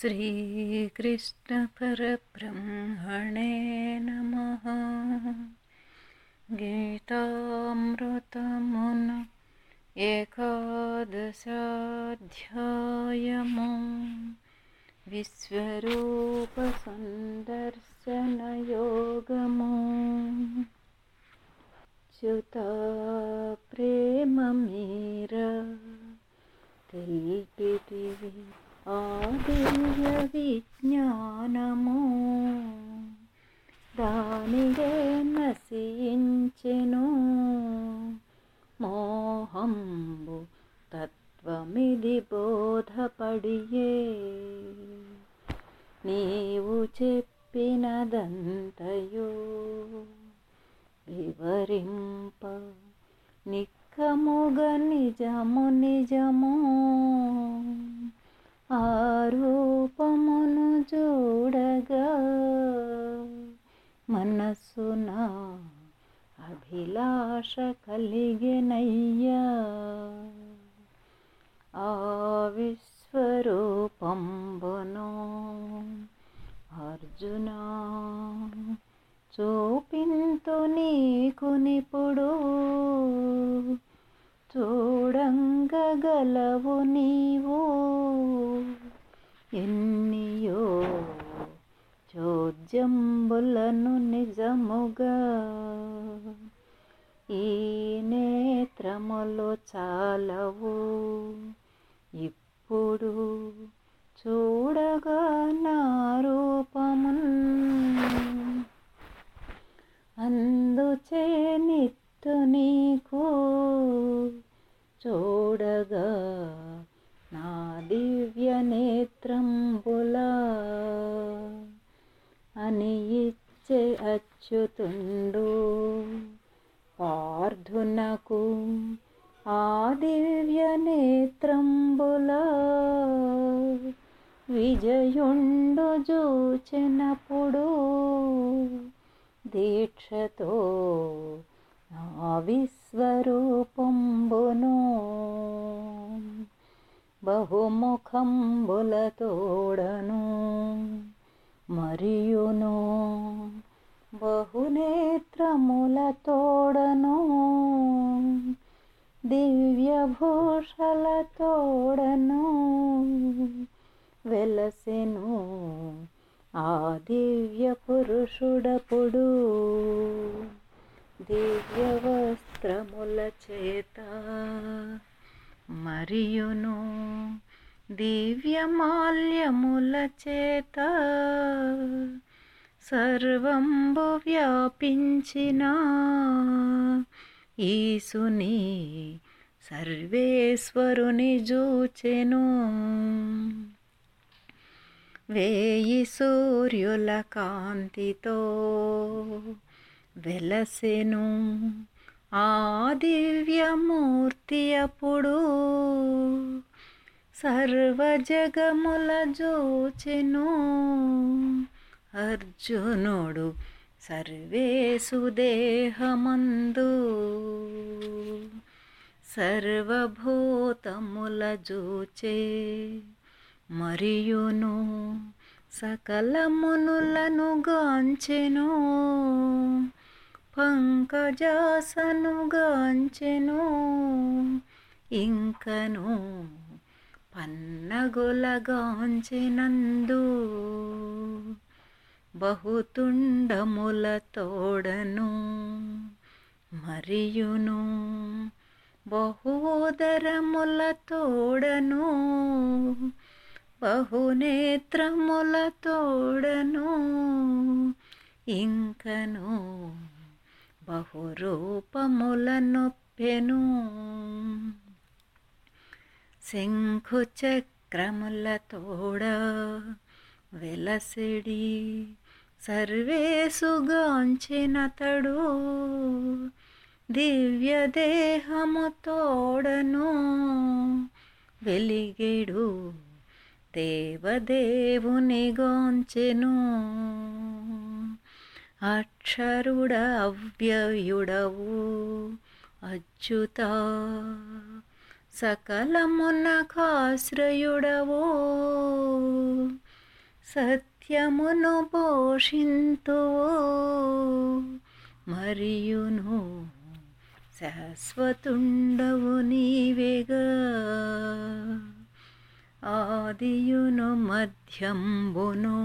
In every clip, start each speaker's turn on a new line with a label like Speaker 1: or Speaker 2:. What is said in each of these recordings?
Speaker 1: श्रीकृष्णपरब्रह्मणे नमः। गीतामृतमुन एकादशाध्यायमु। विश्वरूपसन्दर्शनयोगमु। च्युता प्रेममीर तेल्पितिवि ఆదివ్య విజ్ఞానము దానిగే నశించెను. మోహంబు తత్వమిది బోధపడియే. నీవు చెప్పినదంతయో వివరింప నిక్కముగ నిజము నిజము ఆ రూపమును చూడగా మనసున అభిలాష కలిగెనయ్యా ఆ విశ్వరూపంబును అర్జున చూపింతు నీకు నిపుడు. చూడంగగలవు నీవు. ఎన్నియో చోద్యంబులను నిజముగా. ఈ నేత్రములు చాలవు. ఇప్పుడు చూడగా నా రూపమున్ అందుచే నిత్తు నీకు చూడగా నా దివ్య నేత్రంబులా అని ఇచ్చే అచ్యుతుండు పార్థునకు ఆ దివ్య నేత్రంబులా విజయుండు జూచినప్పుడు దీక్షతో నా విశ్వరూపంబును బహుముఖంబులతోడను మరియును బహునేత్రములతోడను దివ్యభూషలతోడను వెలసెను ఆ దివ్య పురుషుడపుడు దివ్య వస్త్రముల చేత మరియును దివ్య మాల్యముల చేత సర్వంబు వ్యాపించిన ఈసుని సర్వేశ్వరుని జూచెను. వేయి సూర్యుల కాంతితో వెలసెను. ఆ దివ్యమూర్తి అప్పుడు సర్వజగముల జోచెను. అర్జునుడు సర్వేసు దేహమందు సర్వభూతముల జూచే. మరియును సకలమునులను గాంచెను పంకజాసను గాంచెను ఇంకను పన్నగులగాంచెనందు బహుతుండముల తోడను మరియును బహుదరముల తోడను బహునేత్రముల తోడను ఇంకను బహురూపముల నొప్పెను శంఖు చక్రముల తోడ వెలసిడి సర్వేసుగాంచినతడు దివ్య దేహము తోడను వెలిగెడు. దేవదేవుని గోంచెను. అక్షరుడ అవ్యయుడవు అచ్యుత. సకలమునకాశ్రయుడవో సత్యమును పోషింతువు మరియును శాశ్వతుండవు నీవేగా. ఆదియును మధ్యంబును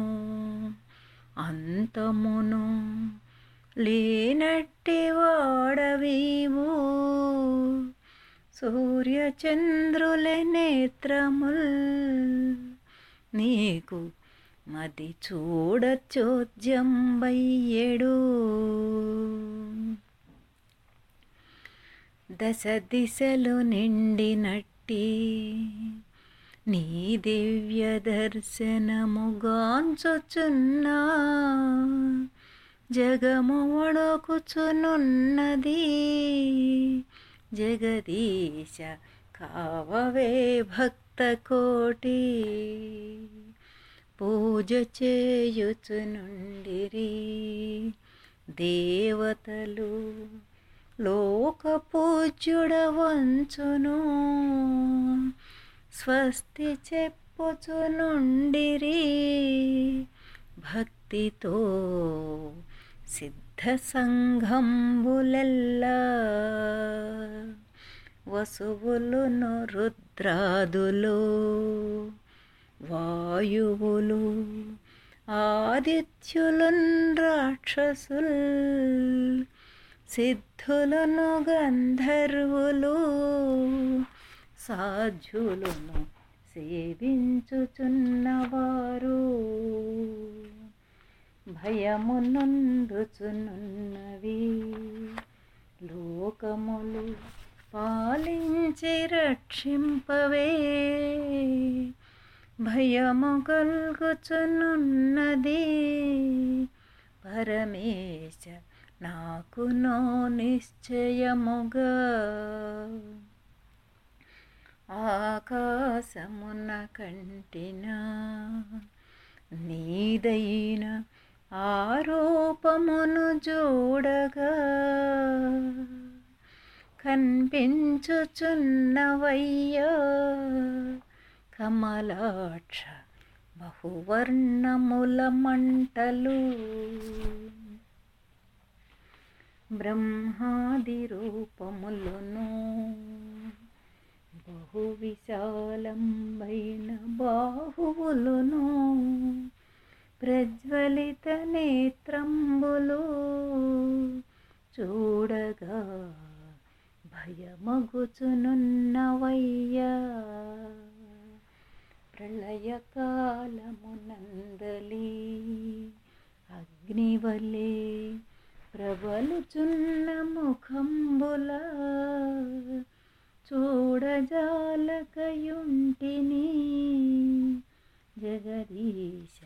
Speaker 1: అంతమును లేనట్టి వాడవీవు. సూర్యచంద్రుల నేత్రముల్ నీకు మది చూడచోద్యంబయ్యడు. దశ దిశలు నిండినట్టి నీ దివ్య దర్శనముగాంచుచున్నా. జగము వణకుచునున్నది జగదీశ కావవే భక్త కోటి పూజ చేయుచునుండిరి దేవతలు లోక పూజ్యుడవంచును స్వస్తి చెప్పుచునుండిరి భక్తితో సిద్ధ సంఘంబులెల్లా. వసువులును రుద్రాదులు వాయువులు ఆదిత్యులున్ రాక్షసుల్ సిద్ధులను గంధర్వులు సాధ్యులను సేవించుచున్నవారు. భయమునుండుచునున్నవి లోకములు పాలించి రక్షింపవే. భయము కల్గుచునున్నది పరమేశ నాకునో నిశ్చయముగా. ఆకాశమున కంటిన నీదైన ఆరోపమును చూడగా కనిపించుచున్నవయ్యా కమలాక్ష బహువర్ణముల మంటలు. బ్రహ్మాది రూపములను బహు విశాలంబైన బాహువులును ప్రజ్వలిత నేత్రంబులు చూడగా భయమగుచునున్నవయ్యా. ప్రళయకాలమునందలి అగ్నివలే ప్రబలుచున్న ముఖంబులా చూడజాలకయుంటిని. జగదీశ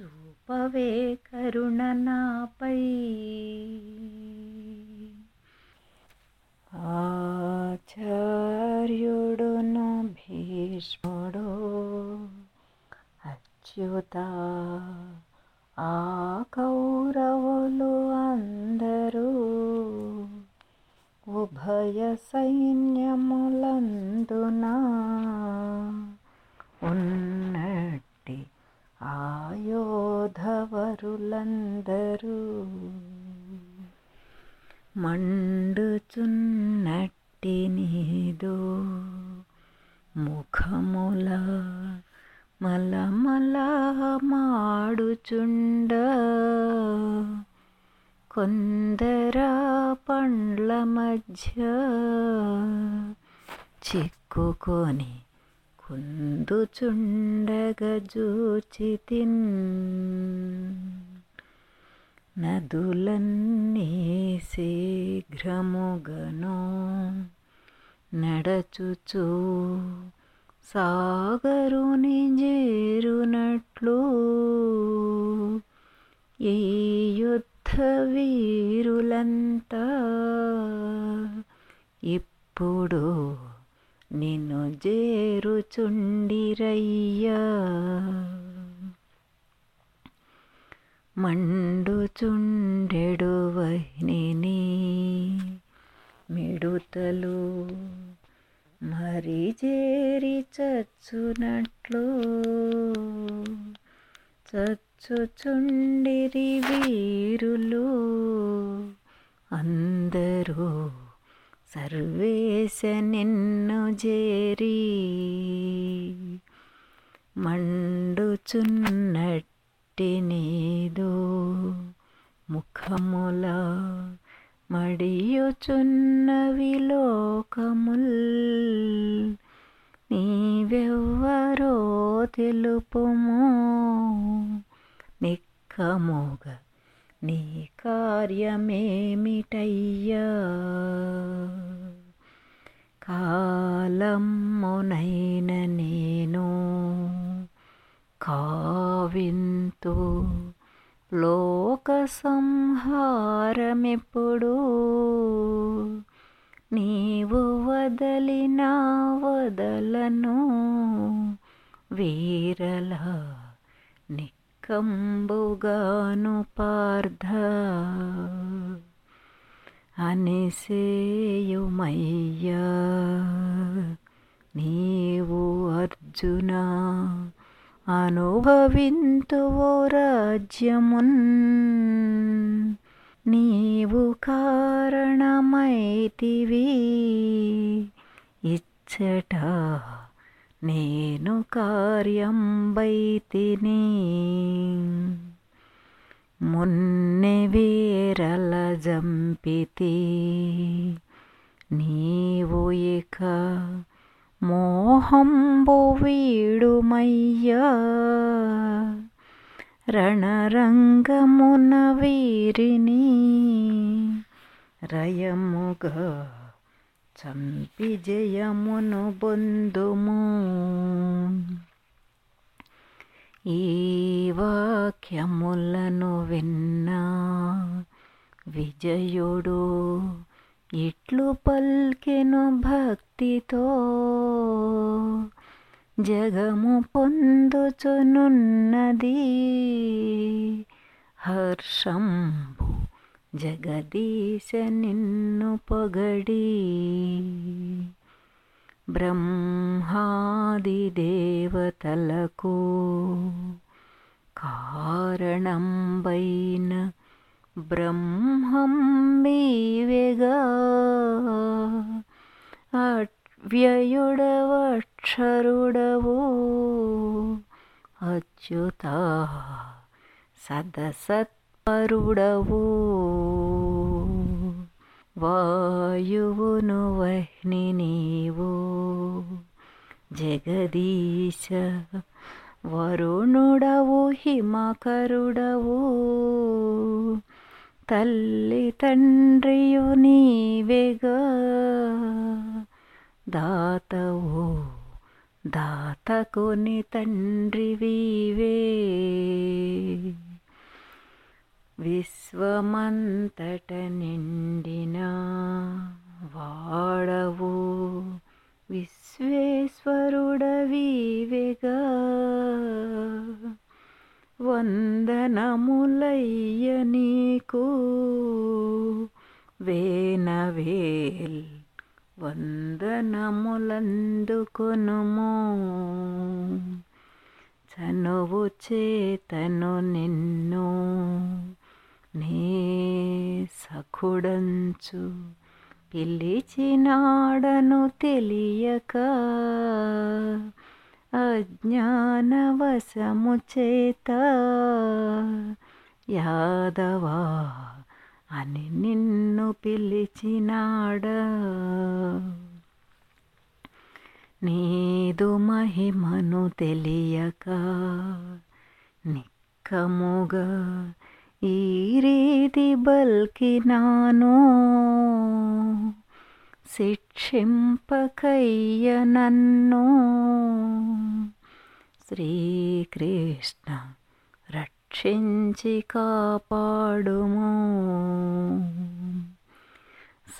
Speaker 1: చూపవే కరుణ నాపై. ఆచార్యుడును భీష్ముడు అచ్యుత ఆ కౌరవులు అందరు అభయ సైన్యములందున ఉన్నట్టి ఆయోధవరులందరూ మండుచున్నట్టి నీదు ముఖముల మలమల మాడుచుండ కొందరా పండ్ల మధ్య చిక్కుకొని కుందుచుండగజూచితిన్ నదులన్నీ శీఘ్రముగను నడచుచు సాగరుని చేరునట్లు. ఈ యుద్ధ వీరులంతా ఇప్పుడు నిన్ను చేరుచుండిరయ్యా మండుచుండెడు వహ్నిని మిడుతలు మరి చేరి చచ్చునట్లు. చచ్చుచుండిరి వీరులు. అందరూ సర్వేశ నిన్ను చేరి మండుచున్నట్టి నీదు ముఖముల మడియుచున్నవి లోకముల్. నీవెవ్వరో తెలుపుము. నిక్కమోగ నీ కార్యమేమిటయ్యా? కాలమునైన నేను కావింతు లోక సంహారమిప్పుడు నీవు వదలిన వదలను వీరల నిక్కంబుగాను పార్థ. అనిసేయుమయ్యా నీవు అర్జున అనుభవింతువో రాజ్యమున్. నీవు కారణమైతివి. ఇచ్చట నేను కార్యం బైతిని మున్నె వీరల జంపితి. నీవు ఇక మోహంబు వీడుమయ్యా. రణరంగమున వీరిని రయముగా చంపి జయమును బొందుము. ఈ వాక్యములను విన్నా విజయుడు ఇట్లు పల్కెను భక్తితో జగము పొందుచునున్నది హర్షంబు జగదీశ నిన్ను పొగడి బ్రహ్మాది దేవతలకు కారణంబైన బ్రహ్మం వీవెగా అక్షరుడవు అచ్యుత సదసత్పరుడవు. వాయువును వహ్ని నీవు. జగదీశ వరుణుడవు హిమకరుడవు. తల్లి తండ్రియు నీవేగా. దాతవు దాతకుని తండ్రివివే విశ్వమంతట నిండిన వాడవు విశ్వేశ్వరుడవీవెగా. వందనములయ్య నీకు వేనవేల్ వందనములందుకొనుము. చనువు చేతను నిన్ను నే సఖుడంచు పిలిచినాడను తెలియక అజ్ఞానవశము చేత యాదవా అని నిన్ను పిలిచినాడా. నీదు మహిమను తెలియక నిక్కముగా ఈ రీతి బల్కినాను. శిక్షింపకయ్య నన్ను. శ్రీకృష్ణ రక్షించి కాపాడుము.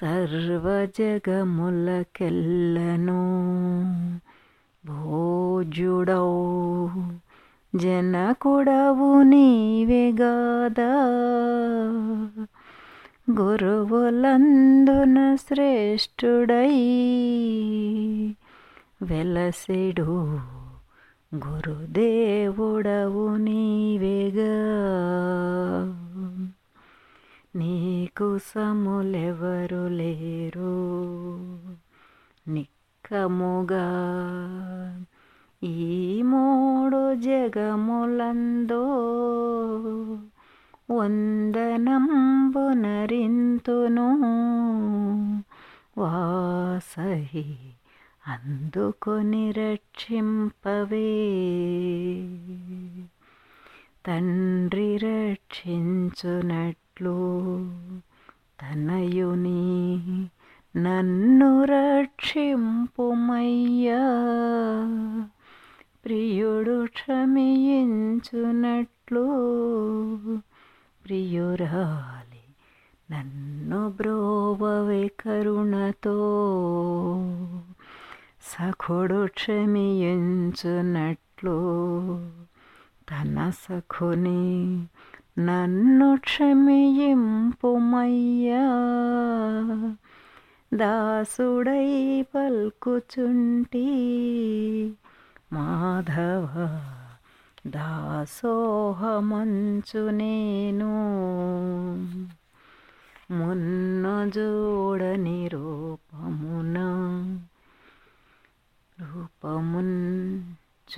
Speaker 1: సర్వజగములకెల్లను. భోజుడౌ జనకుడవు నీవెగాదా గురువులందున శ్రేష్ఠుడై వెలసిడు గురుదేవుడవు నీవేగా. నీకు సములెవరు లేరు. నిక్కముగా ఈ మూడు జగములందో వందనంబునరింతును వాసహి అందుకొని రక్షింపవే. తండ్రి చెట్లు తనయుని నన్ను రక్షింపుమయ్యా. ప్రియుడు క్షమించునట్లు ప్రియురాలి నన్ను బ్రోవవే కరుణతో. సఖుడు క్షమించునట్లు తన సఖుని నన్ను క్షమింపుమయ్యా. దాసుడై పల్కుచుంటి మాధవ దాసోహమంచు నేను. మున్న జోడని రూపమున రూపమున్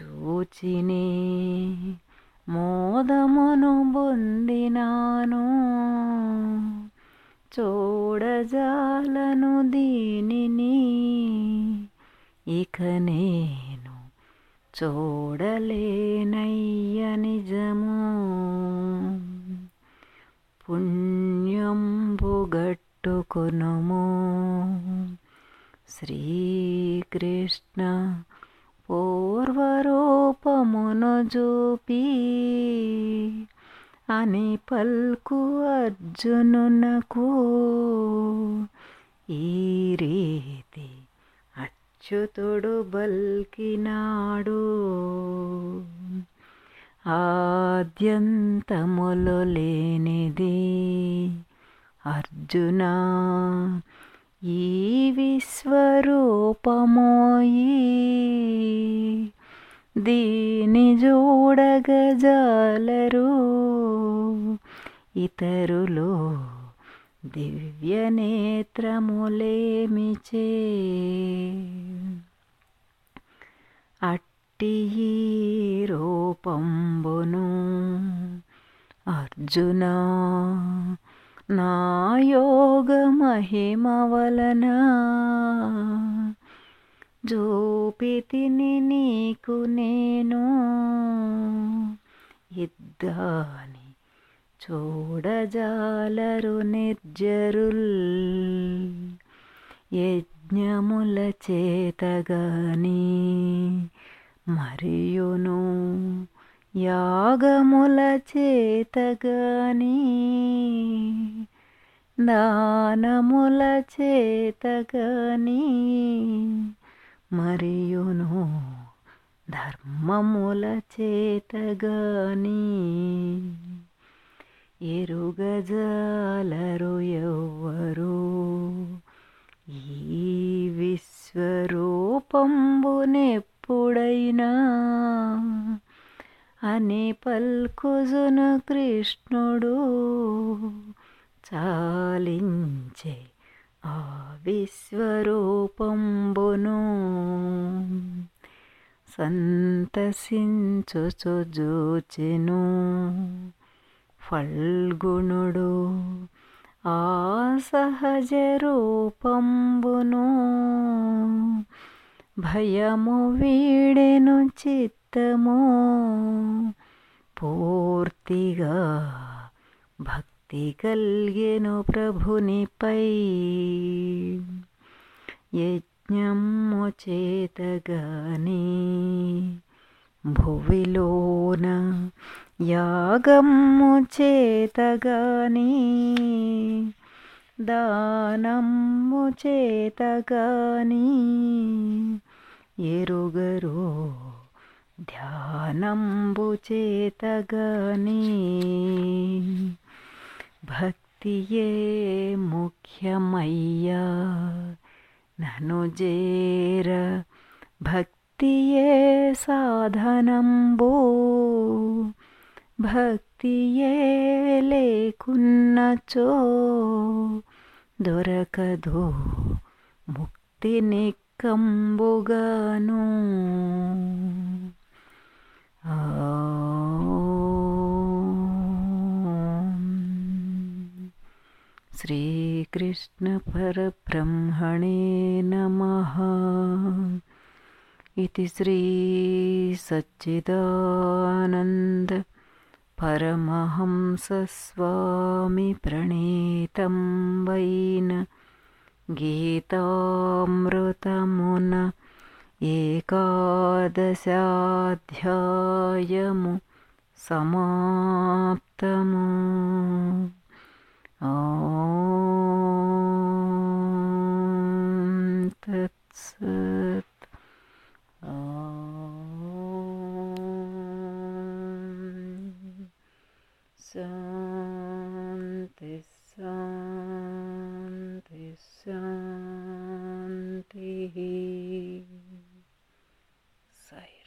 Speaker 1: చూచినే మోదమును పొందినాను చూడజాలను దీనిని ఇక నేను చూడలేనయ్య నిజము. పుణ్యంబుగట్టుకొనుము శ్రీకృష్ణ పూర్వరూపమును చూపి అని పల్కు అర్జునునకు ఈ రీతి అచ్యుతుడు బల్కినాడు. ఆద్యంతములు లేనిది అర్జున ఈ విశ్వరూపమోయి. దీని చూడగజాలరు ఇతరులు దివ్య నేత్రములేమిచే అట్టి రూపంబును అర్జున నా యోగ మహిమ వలన జోపితిని నీకు నేను ఇద్దాని చూడజాలరు నిర్జరుల్ యజ్ఞముల చేతగాని మరియును యాగముల చేతగాని దానముల చేతగాని మరియును ధర్మముల చేతగాని. ఎరుగజాలరు ఎవ్వరు ఈ విశ్వరూపం పల్కుజును కృష్ణుడు చాలించే ఆ విశ్వరూపంబును. సంతసించుచు జూచెను ఫల్గుణుడు ఆ సహజ రూపంబును భయము వీడెను చిత్తము పూర్తిగా భక్తి కల్గెను ప్రభునిపై. యజ్ఞము చేతగాని భువిలోన యాగము చేతగాని దానము చేతగాని ఎరుగరు ధ్యానంబు చేతగాని భక్తియే ముఖ్యమయ్యా నను జేర భక్తియే సాధనంబు భక్తియే లేకున్నచో దొరకదు ముక్తి నిక్కంబుగాను श्रीकृष्णपरब्रह्मणे नमः। इति श्रीसच्चिदानन्द परमहंसस्वामि प्रणीतं वैन गीतामृतमुन एकादशाध्यायं समाप्तम्।